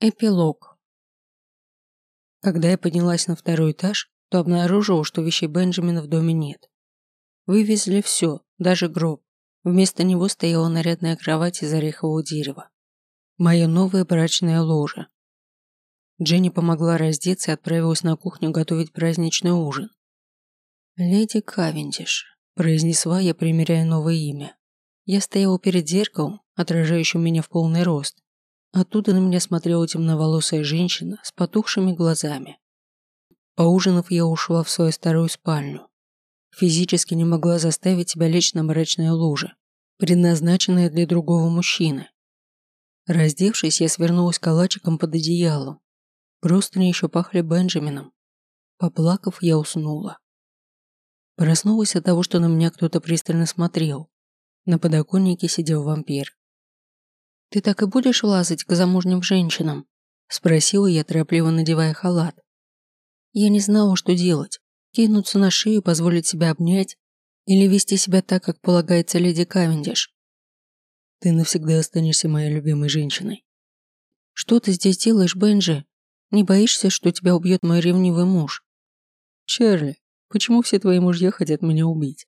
Эпилог. Когда я поднялась на второй этаж, то обнаружила, что вещей Бенджамина в доме нет. Вывезли все, даже гроб. Вместо него стояла нарядная кровать из орехового дерева. Мое новое брачное ложе. Дженни помогла раздеться и отправилась на кухню готовить праздничный ужин. «Леди Кавендиш», – произнесла я, примеряя новое имя. Я стояла перед зеркалом, отражающим меня в полный рост, Оттуда на меня смотрела темноволосая женщина с потухшими глазами. Поужинав, я ушла в свою старую спальню. Физически не могла заставить себя лечь на мрачное ложе, предназначенное для другого мужчины. Раздевшись, я свернулась калачиком под одеялом. Просто не еще пахли Бенджамином. Поплакав, я уснула. Проснулась от того, что на меня кто-то пристально смотрел. На подоконнике сидел вампир. «Ты так и будешь лазать к замужним женщинам?» – спросила я, торопливо надевая халат. Я не знала, что делать. Кинуться на шею, позволить себя обнять или вести себя так, как полагается леди Кавендиш. Ты навсегда останешься моей любимой женщиной. Что ты здесь делаешь, Бенджи? Не боишься, что тебя убьет мой ревнивый муж? Чарли, почему все твои мужья хотят меня убить?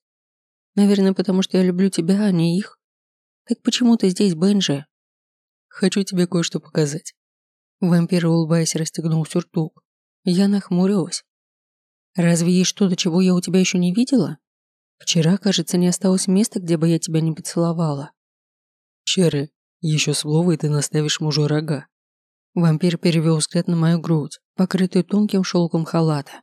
Наверное, потому что я люблю тебя, а не их. Так почему ты здесь, Бенджи? Хочу тебе кое-что показать». Вампир, улыбаясь, расстегнул сюртук. Я нахмурилась. «Разве есть что-то, чего я у тебя еще не видела? Вчера, кажется, не осталось места, где бы я тебя не поцеловала». «Черри, еще слово, и ты наставишь мужу рога». Вампир перевел взгляд на мою грудь, покрытую тонким шелком халата.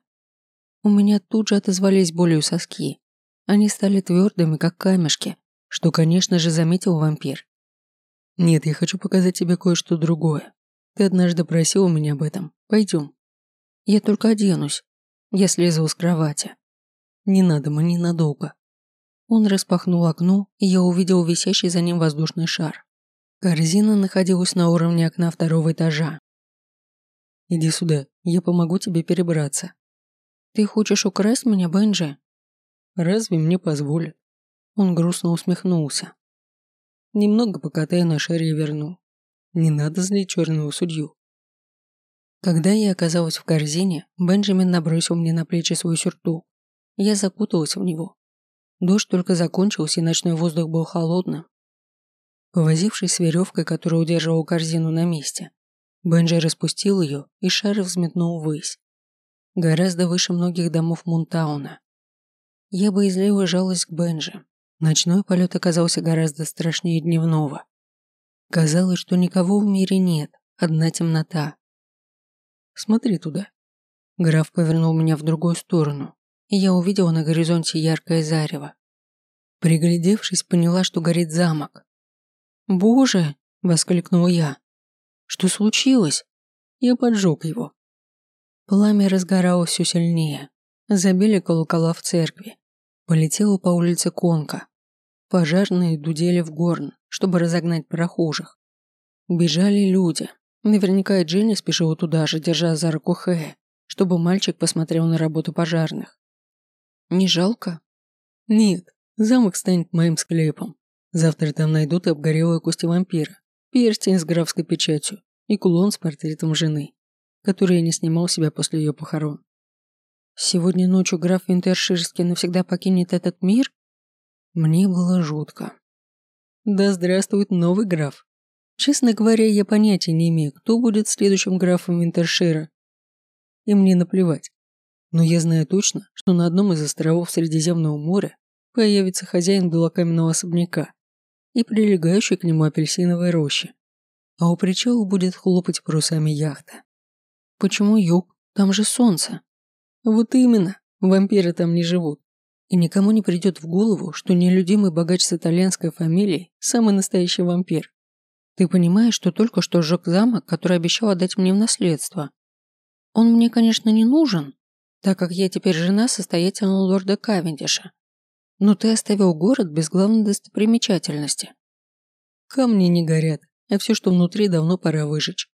У меня тут же отозвались болью соски. Они стали твердыми, как камешки, что, конечно же, заметил вампир. Нет, я хочу показать тебе кое-что другое. Ты однажды просил меня об этом. Пойдем. Я только оденусь. Я слезу с кровати. Не надо, мы ненадолго. Он распахнул окно, и я увидел висящий за ним воздушный шар. Корзина находилась на уровне окна второго этажа. Иди сюда, я помогу тебе перебраться. Ты хочешь украсть меня, Бенджи? Разве мне позволят? Он грустно усмехнулся. Немного покатаю на шаре верну. Не надо злить черного судью. Когда я оказалась в корзине, Бенджамин набросил мне на плечи свой сюртук. Я закуталась в него. Дождь только закончился, и ночной воздух был холодным. Повозившись с веревкой, которая удерживала корзину на месте, Бенджи распустил ее, и шар взметнул ввысь. Гораздо выше многих домов Мунтауна. Я боязливо жалась к Бенджи, Ночной полет оказался гораздо страшнее дневного. Казалось, что никого в мире нет, одна темнота. «Смотри туда». Граф повернул меня в другую сторону, и я увидела на горизонте яркое зарево. Приглядевшись, поняла, что горит замок. «Боже!» – воскликнула я. «Что случилось?» Я поджег его. Пламя разгоралось все сильнее. Забили колокола в церкви. Полетела по улице конка. Пожарные дудели в горн, чтобы разогнать прохожих. Бежали люди. Наверняка и Дженни спешила туда же, держа за руку Хэя, чтобы мальчик посмотрел на работу пожарных. Не жалко? Нет, замок станет моим склепом. Завтра там найдут обгорелые кости вампира, перстень с графской печатью и кулон с портретом жены, который я не снимал себя после ее похорон. Сегодня ночью граф Винтерширский навсегда покинет этот мир? Мне было жутко. Да здравствует новый граф. Честно говоря, я понятия не имею, кто будет следующим графом Винтершира. И мне наплевать. Но я знаю точно, что на одном из островов Средиземного моря появится хозяин белокаменного особняка и прилегающей к нему апельсиновой рощи. А у причала будет хлопать парусами яхта. Почему юг? Там же солнце. Вот именно, вампиры там не живут. И никому не придет в голову, что нелюдимый богач с итальянской фамилией – самый настоящий вампир. Ты понимаешь, что только что сжег замок, который обещал отдать мне в наследство? Он мне, конечно, не нужен, так как я теперь жена состоятельного лорда Кавендиша. Но ты оставил город без главной достопримечательности. Камни не горят, а все, что внутри, давно пора выжечь.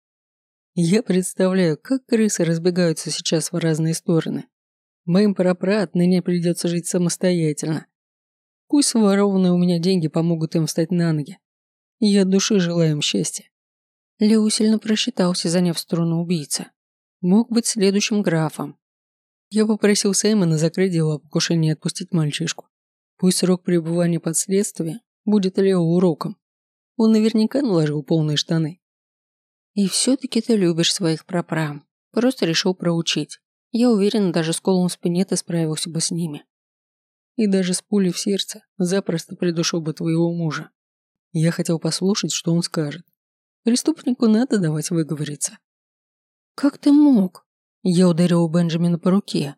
Я представляю, как крысы разбегаются сейчас в разные стороны. Моим прапра отныне придется жить самостоятельно. Пусть ворованные у меня деньги помогут им встать на ноги. Я от души желаю им счастья. Лео сильно просчитался, заняв сторону убийцы. Мог быть следующим графом. Я попросил Саймона закрыть дело о покушении и отпустить мальчишку. Пусть срок пребывания под следствием будет Лео уроком. Он наверняка наложил полные штаны. И все-таки ты любишь своих прапрам. Просто решил проучить. Я уверен, даже с колом в спине ты справился бы с ними. И даже с пулей в сердце запросто придушил бы твоего мужа. Я хотел послушать, что он скажет. Преступнику надо давать выговориться. Как ты мог? Я ударил Бенджамина по руке.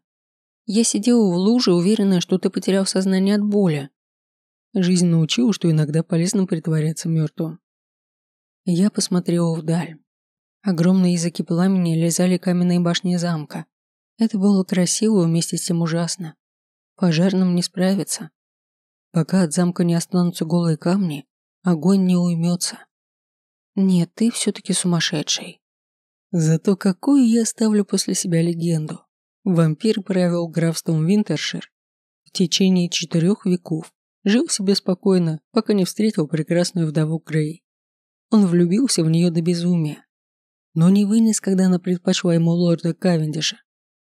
Я сидела в луже, уверенная, что ты потерял сознание от боли. Жизнь научила, что иногда полезно притворяться мертвым. Я посмотрела вдаль. Огромные языки пламени лизали каменные башни замка. Это было красиво вместе с тем ужасно. Пожарным не справиться. Пока от замка не останутся голые камни, огонь не уймется. Нет, ты все-таки сумасшедший. Зато какую я оставлю после себя легенду. Вампир правил графством Винтершир в течение четырех веков. Жил себе спокойно, пока не встретил прекрасную вдову Грей. Он влюбился в нее до безумия. Но не вынес, когда она предпочла ему лорда Кавендиша,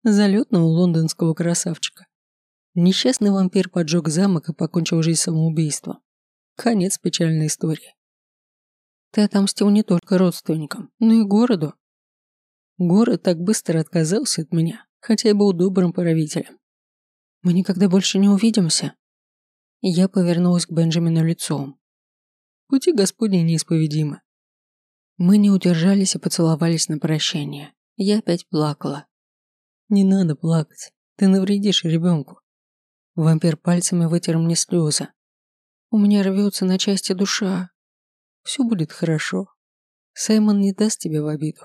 залетного лондонского красавчика. Несчастный вампир поджег замок и покончил жизнь самоубийством. Конец печальной истории. Ты отомстил не только родственникам, но и городу. Город так быстро отказался от меня, хотя и был добрым правителем. Мы никогда больше не увидимся. Я повернулась к Бенджамину лицом. Пути Господни неисповедимы. Мы не удержались и поцеловались на прощание. Я опять плакала. Не надо плакать, ты навредишь ребенку. Вампир пальцами вытер мне слезы. У меня рвется на части душа. Все будет хорошо. Саймон не даст тебе в обиду.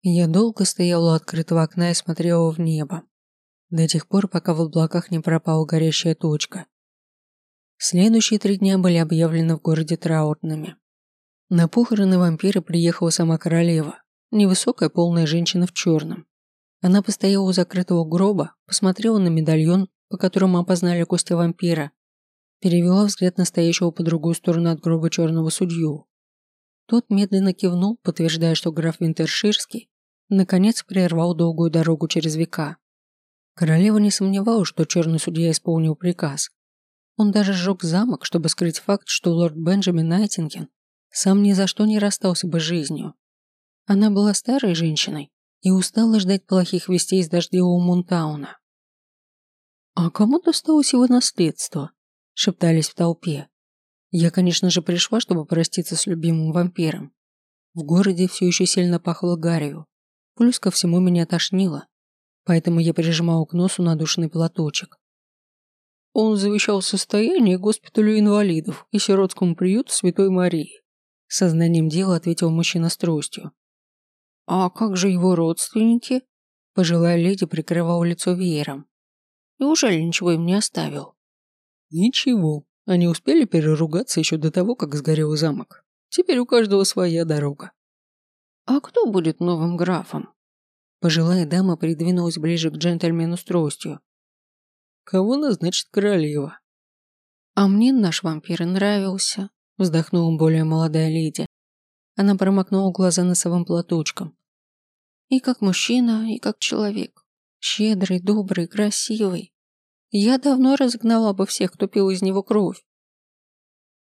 Я долго стояла у открытого окна и смотрела в небо. До тех пор, пока в облаках не пропала горящая точка. Следующие три дня были объявлены в городе траурными. На похороны вампира приехала сама королева, невысокая полная женщина в черном. Она постояла у закрытого гроба, посмотрела на медальон по которому опознали кости вампира, перевела взгляд настоящего по другую сторону от гроба черного судью. Тот медленно кивнул, подтверждая, что граф Винтерширский наконец прервал долгую дорогу через века. Королева не сомневалась, что черный судья исполнил приказ. Он даже сжег замок, чтобы скрыть факт, что лорд Бенджамин Найтинген сам ни за что не расстался бы с жизнью. Она была старой женщиной и устала ждать плохих вестей из дождевого Мунтауна. «А кому досталось его наследство?» – шептались в толпе. Я, конечно же, пришла, чтобы проститься с любимым вампиром. В городе все еще сильно пахло гарью. Плюс ко всему меня тошнило, поэтому я прижимала к носу надушенный платочек. Он завещал состояние госпиталю инвалидов и сиротскому приюту Святой Марии. Сознанием дела ответил мужчина с тростью. «А как же его родственники?» Пожилая леди прикрывала лицо веером. Неужели ничего им не оставил? Ничего. Они успели переругаться еще до того, как сгорел замок. Теперь у каждого своя дорога. А кто будет новым графом? Пожилая дама придвинулась ближе к джентльмену с тростью. Кого назначит королева? А мне наш вампир нравился, вздохнула более молодая леди. Она промокнула глаза носовым платочком. И как мужчина, и как человек. Щедрый, добрый, красивый. Я давно разогнала бы всех, кто пил из него кровь.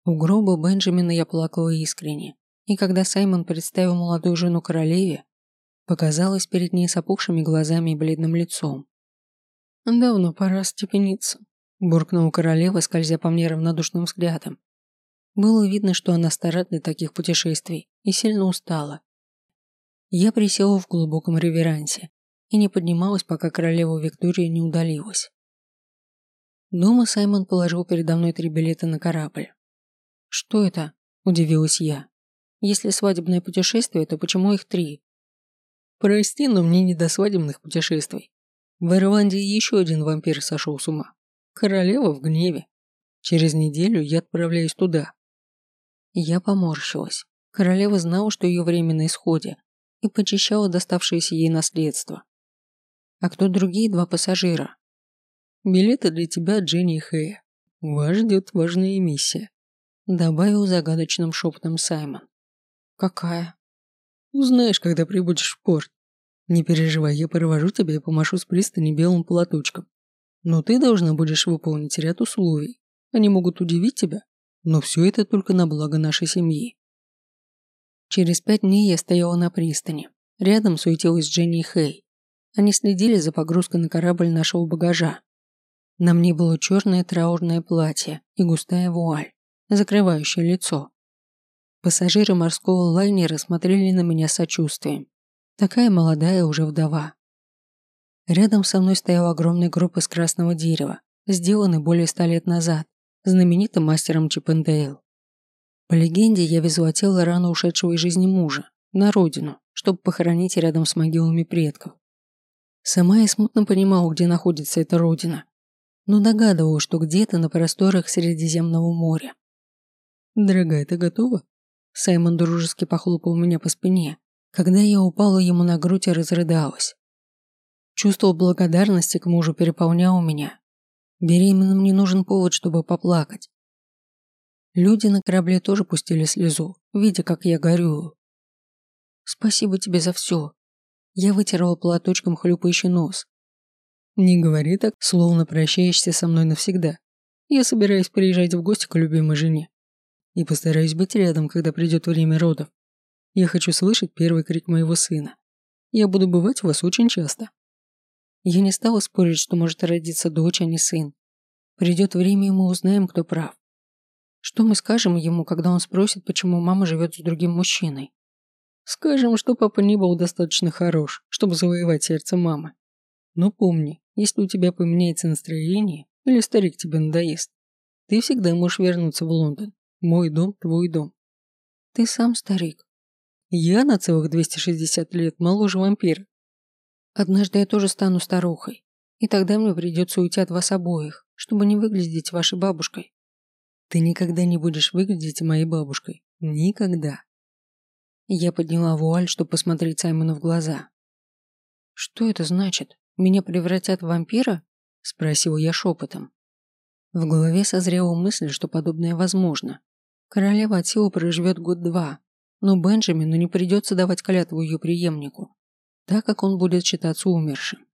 У гроба Бенджамина я плакала искренне, и когда Саймон представил молодую жену королеве, показалась перед ней с опухшими глазами и бледным лицом. «Давно пора степениться», – буркнула королева, скользя по мне равнодушным взглядом. Было видно, что она стара для таких путешествий и сильно устала. Я присела в глубоком реверансе, и не поднималась, пока королева Виктория не удалилась. Дома Саймон положил передо мной три билета на корабль. «Что это?» – удивилась я. «Если свадебное путешествие, то почему их три?» «Прости, но мне не до свадебных путешествий. В Ирландии еще один вампир сошел с ума. Королева в гневе. Через неделю я отправляюсь туда». Я поморщилась. Королева знала, что ее время на исходе, и почищала доставшееся ей наследство. А кто другие два пассажира? Билеты для тебя, Дженни и Хэя. Вас ждет важная миссия. Добавил загадочным шепотом Саймон. Какая? Узнаешь, когда прибудешь в порт. Не переживай, я провожу тебя и помашу с пристани белым платочком. Но ты должна будешь выполнить ряд условий. Они могут удивить тебя, но все это только на благо нашей семьи. Через пять дней я стояла на пристани. Рядом суетилась Дженни и Хей. Они следили за погрузкой на корабль нашего багажа. На мне было черное траурное платье и густая вуаль, закрывающая лицо. Пассажиры морского лайнера смотрели на меня с сочувствием. Такая молодая уже вдова. Рядом со мной стоял огромный гроб из красного дерева, сделанный более ста лет назад, знаменитым мастером Чиппендейл. По легенде, я везла тело рано ушедшего из жизни мужа на родину, чтобы похоронить рядом с могилами предков. Сама я смутно понимала, где находится эта родина, но догадывалась, что где-то на просторах Средиземного моря. «Дорогая, ты готова?» Саймон дружески похлопал меня по спине, когда я упала ему на грудь и разрыдалась. Чувство благодарности к мужу переполняло меня. Беременным не нужен повод, чтобы поплакать. Люди на корабле тоже пустили слезу, видя, как я горю. «Спасибо тебе за все». Я вытерла платочком хлюпающий нос. «Не говори так, словно прощаешься со мной навсегда. Я собираюсь приезжать в гости к любимой жене. И постараюсь быть рядом, когда придет время родов. Я хочу слышать первый крик моего сына. Я буду бывать у вас очень часто». Я не стала спорить, что может родиться дочь, а не сын. Придет время, и мы узнаем, кто прав. Что мы скажем ему, когда он спросит, почему мама живет с другим мужчиной? Скажем, что папа не был достаточно хорош, чтобы завоевать сердце мамы. Но помни, если у тебя поменяется настроение, или старик тебе надоест, ты всегда можешь вернуться в Лондон. Мой дом, твой дом. Ты сам старик. Я на целых 260 лет моложе вампира. Однажды я тоже стану старухой, и тогда мне придется уйти от вас обоих, чтобы не выглядеть вашей бабушкой. Ты никогда не будешь выглядеть моей бабушкой. Никогда. Я подняла вуаль, чтобы посмотреть Саймону в глаза. «Что это значит? Меня превратят в вампира?» – спросила я шепотом. В голове созрела мысль, что подобное возможно. Королева от силы проживет год-два, но Бенджамину не придется давать клятву ее преемнику, так как он будет считаться умершим.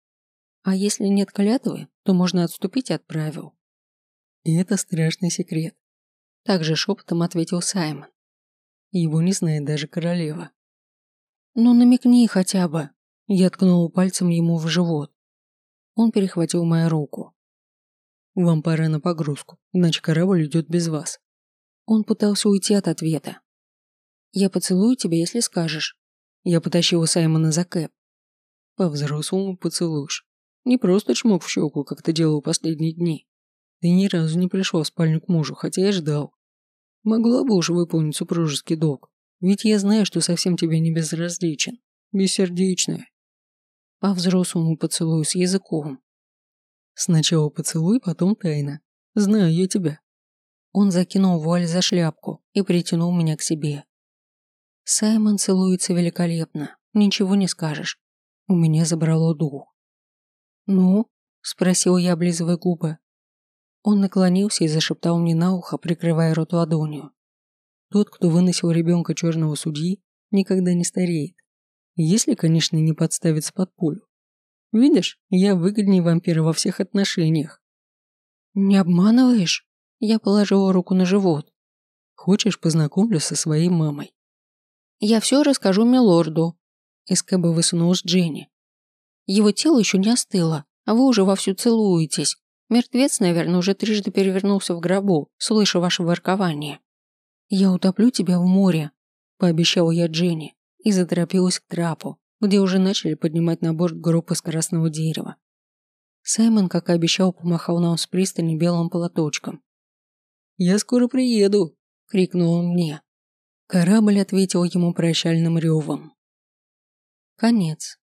А если нет клятвы, то можно отступить от правил. И это страшный секрет. Также шепотом ответил Саймон. Его не знает даже королева. «Ну намекни хотя бы!» Я ткнул пальцем ему в живот. Он перехватил мою руку. «Вам пора на погрузку, иначе корабль идет без вас». Он пытался уйти от ответа. «Я поцелую тебя, если скажешь». Я потащила Саймона за кэп. «По-взрослому поцелуешь. Не просто чмок в щеку, как ты делал последние дни. Ты ни разу не пришел в спальню к мужу, хотя я ждал. Могла бы уже выполнить супружеский долг, ведь я знаю, что совсем тебе не безразличен, бессердечная. По-взрослому поцелую с языком. Сначала поцелуй, потом тайна. Знаю я тебя. Он закинул вуаль за шляпку и притянул меня к себе. Саймон целуется великолепно, ничего не скажешь. У меня забрало дух. «Ну?» – спросил я, облизывая губы. Он наклонился и зашептал мне на ухо, прикрывая рот ладонью. Тот, кто выносил ребенка черного судьи, никогда не стареет. Если, конечно, не подставится под пулю. Видишь, я выгоднее вампира во всех отношениях. Не обманываешь? Я положила руку на живот. Хочешь, познакомлю со своей мамой? Я все расскажу милорду. Из кэба высунулась Дженни. Его тело еще не остыло, а вы уже вовсю целуетесь. Мертвец, наверное, уже трижды перевернулся в гробу, слыша ваше воркование. «Я утоплю тебя в море», – пообещал я Дженни и заторопилась к трапу, где уже начали поднимать на борт группы из дерева. Саймон, как и обещал, помахал нам с пристани белым полоточком. «Я скоро приеду!» – крикнул он мне. Корабль ответил ему прощальным ревом. Конец.